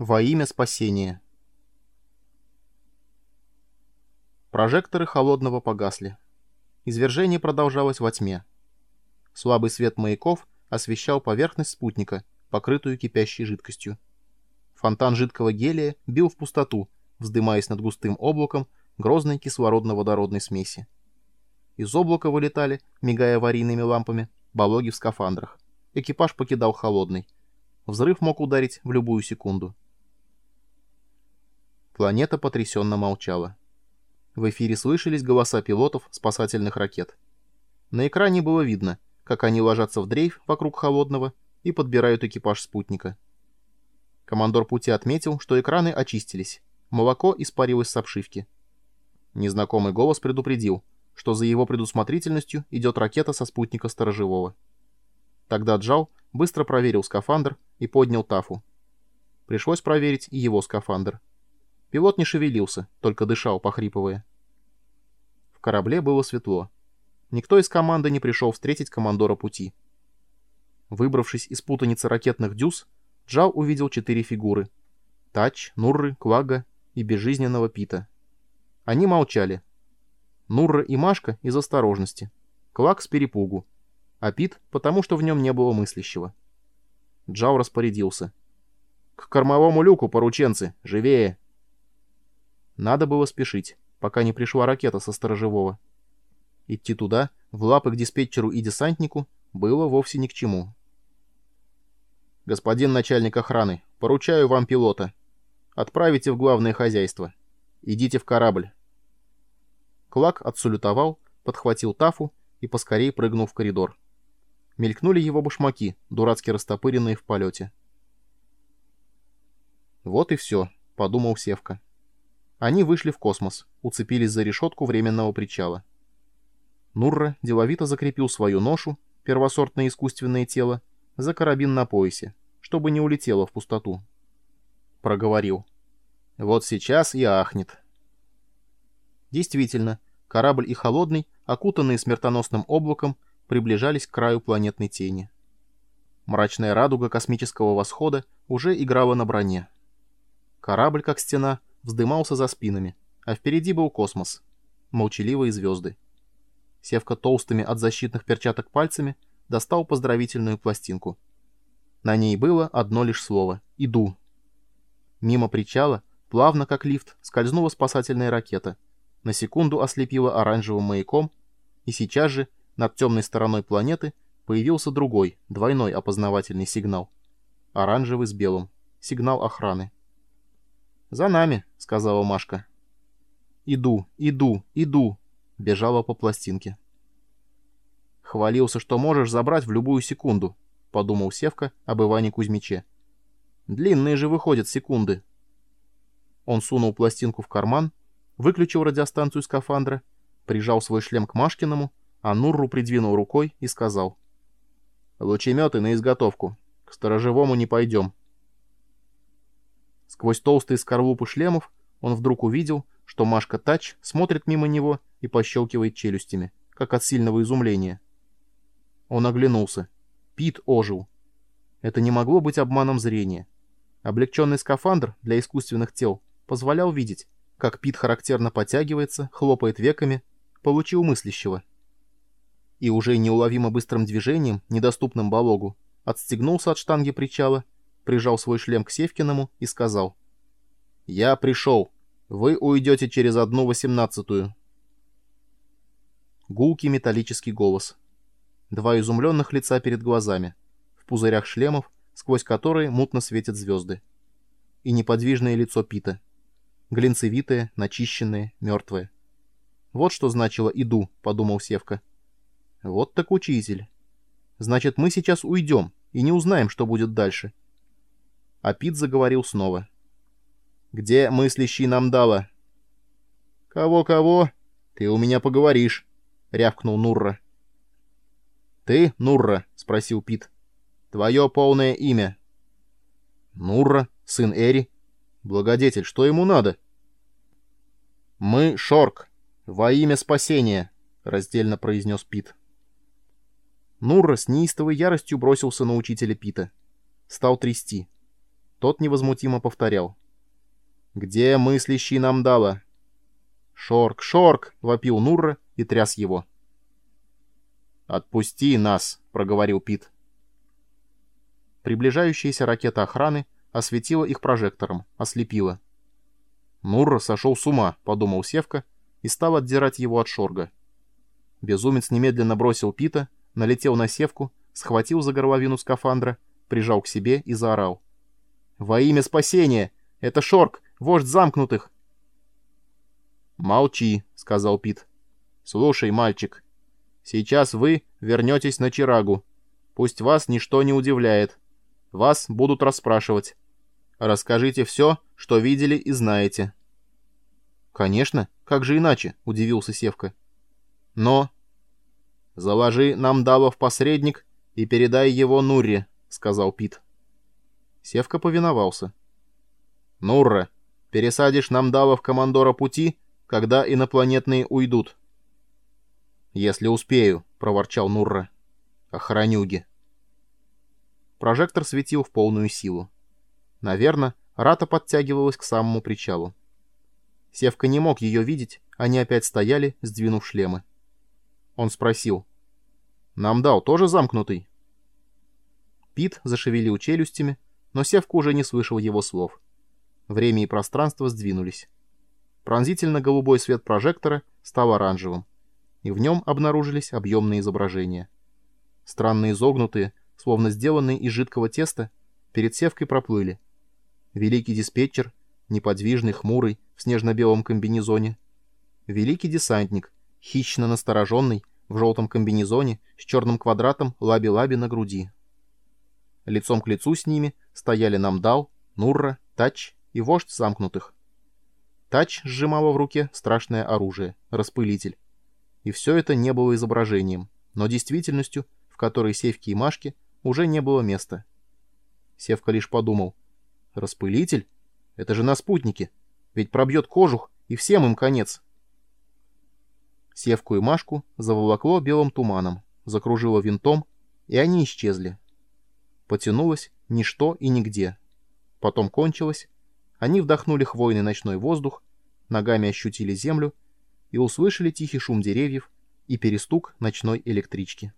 Во имя спасения. Прожекторы холодного погасли. Извержение продолжалось во тьме. Слабый свет маяков освещал поверхность спутника, покрытую кипящей жидкостью. Фонтан жидкого гелия бил в пустоту, вздымаясь над густым облаком грозной кислородно-водородной смеси. Из облака вылетали, мигая аварийными лампами, балоги в скафандрах. Экипаж покидал холодный. Взрыв мог ударить в любую секунду. Планета потрясенно молчала. В эфире слышались голоса пилотов спасательных ракет. На экране было видно, как они ложатся в дрейф вокруг холодного и подбирают экипаж спутника. Командор пути отметил, что экраны очистились. Молоко испарилось с обшивки. Незнакомый голос предупредил, что за его предусмотрительностью идет ракета со спутника сторожевого. Тогда Джал быстро проверил скафандр и поднял Тафу. Пришлось проверить и его скафандр. Пилот не шевелился, только дышал, похрипывая. В корабле было светло. Никто из команды не пришел встретить командора пути. Выбравшись из путаницы ракетных дюз, Джал увидел четыре фигуры. Тач, Нурры, Квага и безжизненного Пита. Они молчали. Нурра и Машка из осторожности. Квак с перепугу. А Пит потому, что в нем не было мыслящего. Джал распорядился. «К кормовому люку, порученцы! Живее!» Надо было спешить, пока не пришла ракета со сторожевого. Идти туда, в лапы к диспетчеру и десантнику, было вовсе ни к чему. «Господин начальник охраны, поручаю вам пилота. Отправите в главное хозяйство. Идите в корабль». Клак отсулютовал, подхватил тафу и поскорей прыгнул в коридор. Мелькнули его башмаки, дурацки растопыренные в полете. «Вот и все», — подумал Севка. Они вышли в космос, уцепились за решетку временного причала. Нурра деловито закрепил свою ношу, первосортное искусственное тело, за карабин на поясе, чтобы не улетело в пустоту. Проговорил. Вот сейчас и ахнет. Действительно, корабль и Холодный, окутанные смертоносным облаком, приближались к краю планетной тени. Мрачная радуга космического восхода уже играла на броне. Корабль, как стена, вздымался за спинами, а впереди был космос, молчаливые звезды. Севка толстыми от защитных перчаток пальцами достал поздравительную пластинку. На ней было одно лишь слово «Иду». Мимо причала, плавно как лифт, скользнула спасательная ракета, на секунду ослепила оранжевым маяком, и сейчас же над темной стороной планеты появился другой, двойной опознавательный сигнал. Оранжевый с белым. Сигнал охраны. «За нами», — сказала Машка. «Иду, иду, иду», — бежала по пластинке. «Хвалился, что можешь забрать в любую секунду», — подумал Севка об Иване Кузьмиче. «Длинные же выходят секунды». Он сунул пластинку в карман, выключил радиостанцию скафандра, прижал свой шлем к Машкиному, а Нурру придвинул рукой и сказал. «Лучеметы на изготовку. К сторожевому не пойдем». Сквозь толстые скорлупы шлемов он вдруг увидел, что Машка Тач смотрит мимо него и пощелкивает челюстями, как от сильного изумления. Он оглянулся. Пит ожил. Это не могло быть обманом зрения. Облегченный скафандр для искусственных тел позволял видеть, как Пит характерно подтягивается, хлопает веками, получил мыслящего. И уже неуловимо быстрым движением, недоступным Балогу, отстегнулся от штанги причала прижал свой шлем к Севкиному и сказал. «Я пришел. Вы уйдете через одну восемнадцатую». Гулкий металлический голос. Два изумленных лица перед глазами, в пузырях шлемов, сквозь которые мутно светят звезды. И неподвижное лицо Пита. Глинцевитое, начищенное, мертвое. «Вот что значило «иду», — подумал Севка. «Вот так учитель. Значит, мы сейчас уйдем и не узнаем, что будет дальше. А Пит заговорил снова. «Где мыслящий нам дала?» «Кого-кого? Ты у меня поговоришь», — рявкнул Нурра. «Ты, Нурра?» — спросил Пит. «Твое полное имя?» «Нурра, сын Эри. Благодетель, что ему надо?» «Мы Шорк. Во имя спасения», — раздельно произнес Пит. Нурра с неистовой яростью бросился на учителя Пита. Стал трясти. Тот невозмутимо повторял. «Где мыслящий нам дала?» «Шорк, Шорк!» — вопил Нурра и тряс его. «Отпусти нас!» — проговорил Пит. Приближающаяся ракета охраны осветила их прожектором, ослепила. «Нурра сошел с ума», — подумал Севка, и стал отдирать его от шорга. Безумец немедленно бросил Пита, налетел на Севку, схватил за горловину скафандра, прижал к себе и заорал. «Во имя спасения! Это Шорк, вождь замкнутых!» «Молчи», — сказал Пит. «Слушай, мальчик, сейчас вы вернетесь на Чирагу. Пусть вас ничто не удивляет. Вас будут расспрашивать. Расскажите все, что видели и знаете». «Конечно, как же иначе?» — удивился Севка. «Но...» «Заложи нам Дава в посредник и передай его Нурре», — сказал Пит. Севка повиновался. «Нурра, пересадишь нам Дава в командора пути, когда инопланетные уйдут». «Если успею», — проворчал Нурра. «Охранюги». Прожектор светил в полную силу. Наверное, Рата подтягивалась к самому причалу. Севка не мог ее видеть, они опять стояли, сдвинув шлемы. Он спросил. «Нам дал тоже замкнутый?» Пит зашевелил челюстями, но Севка уже не слышал его слов. Время и пространство сдвинулись. Пронзительно-голубой свет прожектора стал оранжевым, и в нем обнаружились объемные изображения. Странно изогнутые, словно сделанные из жидкого теста, перед Севкой проплыли — великий диспетчер, неподвижный, хмурый, в снежно-белом комбинезоне, великий десантник, хищно настороженный, в желтом комбинезоне, с черным квадратом лаби-лаби на груди. Лицом к лицу с ними стояли Намдал, Нурра, Тач и вождь замкнутых. Тач сжимала в руке страшное оружие — распылитель. И все это не было изображением, но действительностью, в которой Севке и Машке уже не было места. Севка лишь подумал, Распылитель? Это же на спутнике. Ведь пробьет кожух, и всем им конец. Севку и Машку заволокло белым туманом, закружило винтом, и они исчезли. Потянулось ничто и нигде. Потом кончилось. Они вдохнули хвойный ночной воздух, ногами ощутили землю и услышали тихий шум деревьев и перестук ночной электрички.